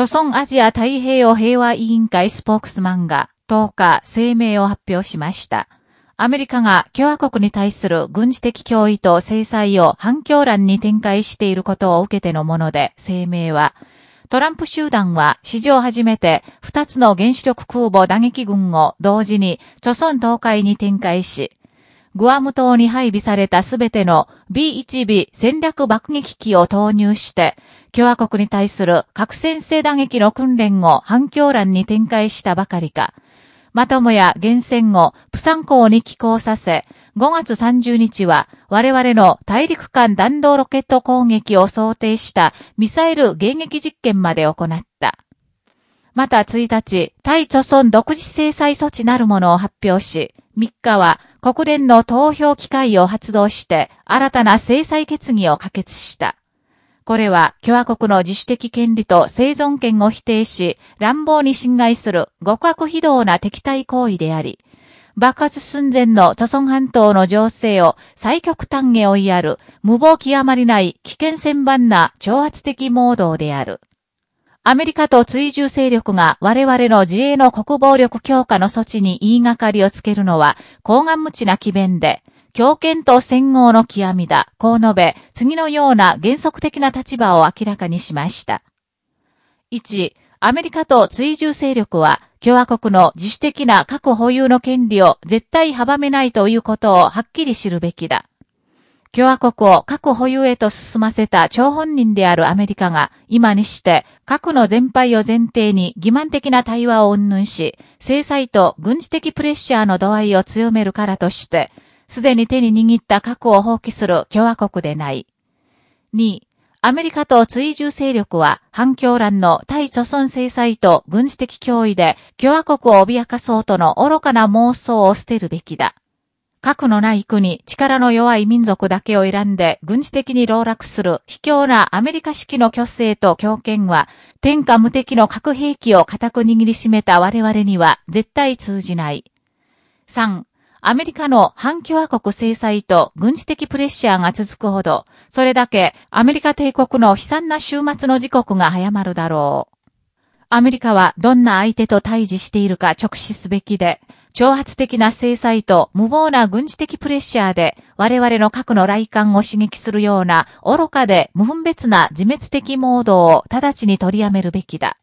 朝鮮アジア太平洋平和委員会スポークスマンが10日声明を発表しました。アメリカが共和国に対する軍事的脅威と制裁を反響欄に展開していることを受けてのもので、声明は、トランプ集団は史上初めて2つの原子力空母打撃群を同時に貯村東海に展開し、グアム島に配備されたすべての B1B 戦略爆撃機を投入して、共和国に対する核戦制打撃の訓練を反響欄に展開したばかりか、まともや厳選をプサン港に寄港させ、5月30日は我々の大陸間弾道ロケット攻撃を想定したミサイル迎撃実験まで行った。また1日、対貯村独自制裁措置なるものを発表し、3日は国連の投票機会を発動して新たな制裁決議を可決した。これは共和国の自主的権利と生存権を否定し、乱暴に侵害する極悪非道な敵対行為であり、爆発寸前の著村半島の情勢を最極端へ追いやる無謀極まりない危険千番な挑発的モードである。アメリカと追従勢力が我々の自衛の国防力強化の措置に言いがかりをつけるのは、高顔無知な機弁で、強権と戦後の極みだ、こう述べ、次のような原則的な立場を明らかにしました。1、アメリカと追従勢力は、共和国の自主的な核保有の権利を絶対阻めないということをはっきり知るべきだ。共和国を核保有へと進ませた張本人であるアメリカが、今にして核の全廃を前提に欺瞞的な対話を云々し、制裁と軍事的プレッシャーの度合いを強めるからとして、すでに手に握った核を放棄する共和国でない。2、アメリカと追従勢力は反響欄の対貯村制裁と軍事的脅威で共和国を脅かそうとの愚かな妄想を捨てるべきだ。核のない国、力の弱い民族だけを選んで軍事的に籠絡する卑怯なアメリカ式の虚勢と強権は、天下無敵の核兵器を固く握りしめた我々には絶対通じない。3. アメリカの反共和国制裁と軍事的プレッシャーが続くほど、それだけアメリカ帝国の悲惨な終末の時刻が早まるだろう。アメリカはどんな相手と対峙しているか直視すべきで、挑発的な制裁と無謀な軍事的プレッシャーで我々の核の来艦を刺激するような愚かで無分別な自滅的モードを直ちに取りやめるべきだ。